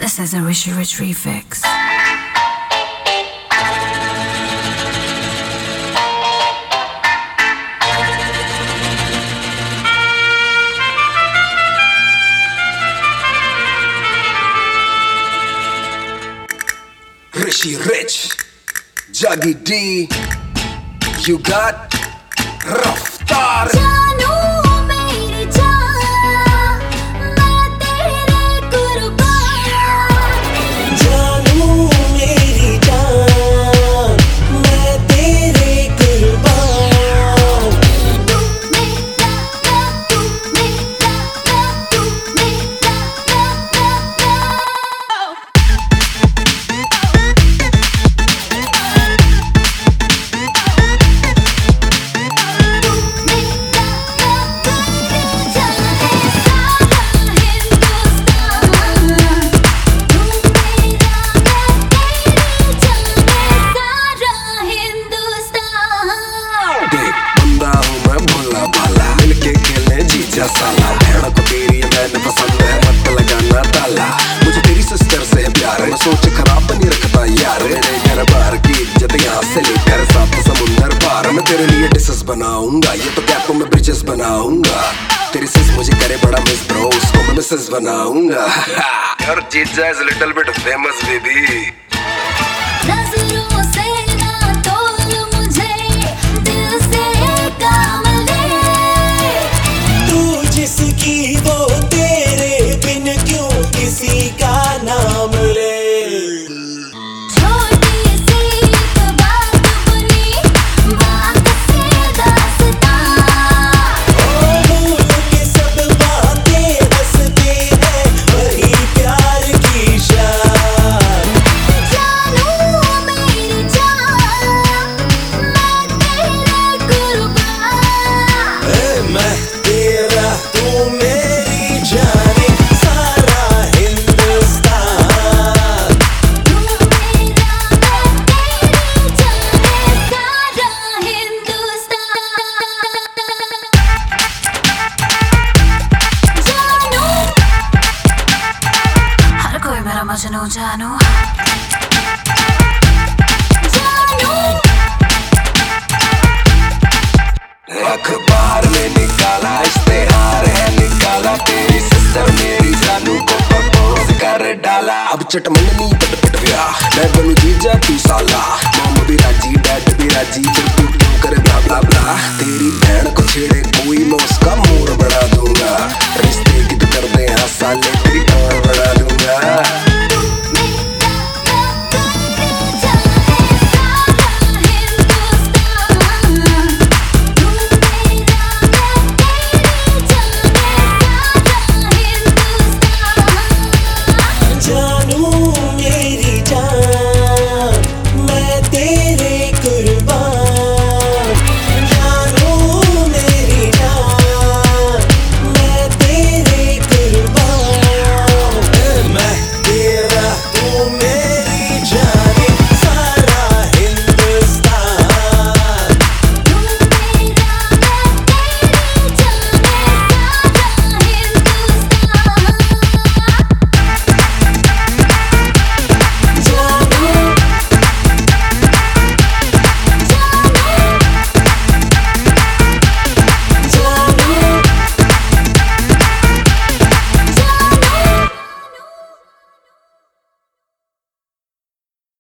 This is a Rishi Rich refix. Rishi Rich, Juggy D, you got Raftar. जीजा साला। भेड़ को तेरी मैंने पसंद है, मत लगाना ताला। मुझे तेरी सिस्टर से है प्यार मैं सोच खराब नहीं रखता यार। मेरे घर बार की इज़्ज़त यहाँ से लेकर सात समुंदर पार। मैं तेरे लिए डिशेस बनाऊँगा, ये तो कैपों में ब्रिजेस बनाऊँगा। तेरी सिस मुझे करे बड़ा मिस ब्रो उसको मैं मिसेस बनाऊँगा। यार जीजा is little bit famous baby जानू जानू अखबार में निकाला इश्तेहार है निकाला तेरी सिस्टर मेरी जानू को प्रपोज कर डाला अब चटमंगनी पट पट गया मैं बनू जीजा तू साला मॉम भी राज़ी डैड भी राज़ी फिर तू क्यों करे ब्ला ब्ला ब्ला तेरी बहन को छेड़े कोई मैं